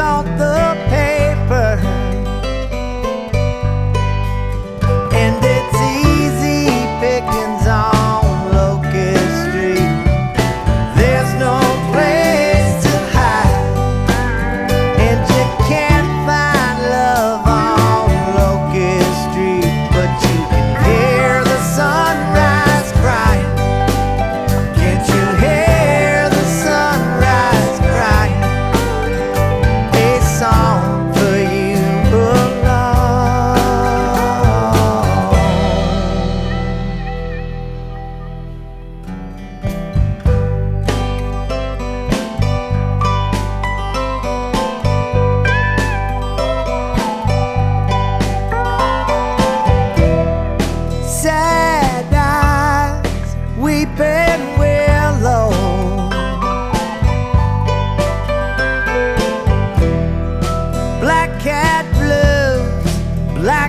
out the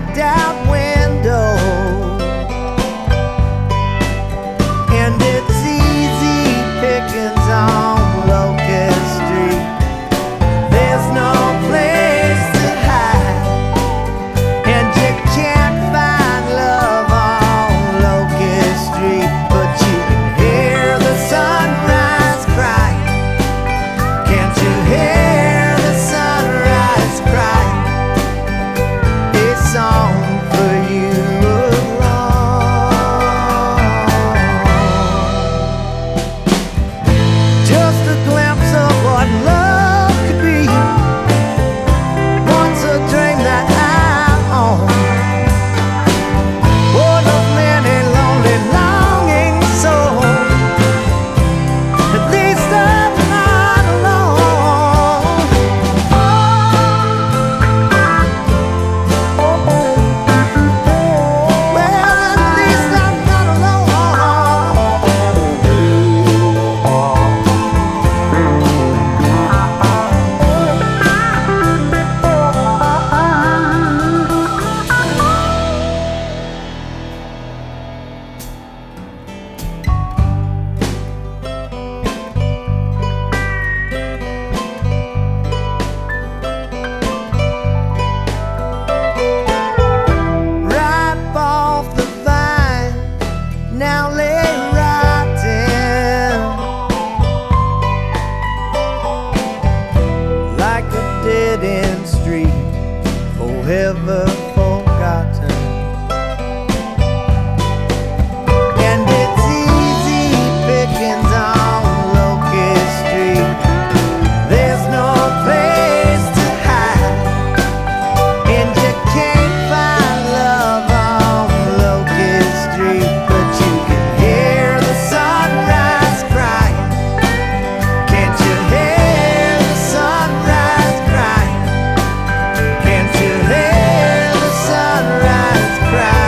blacked out when ever forgotten. cry.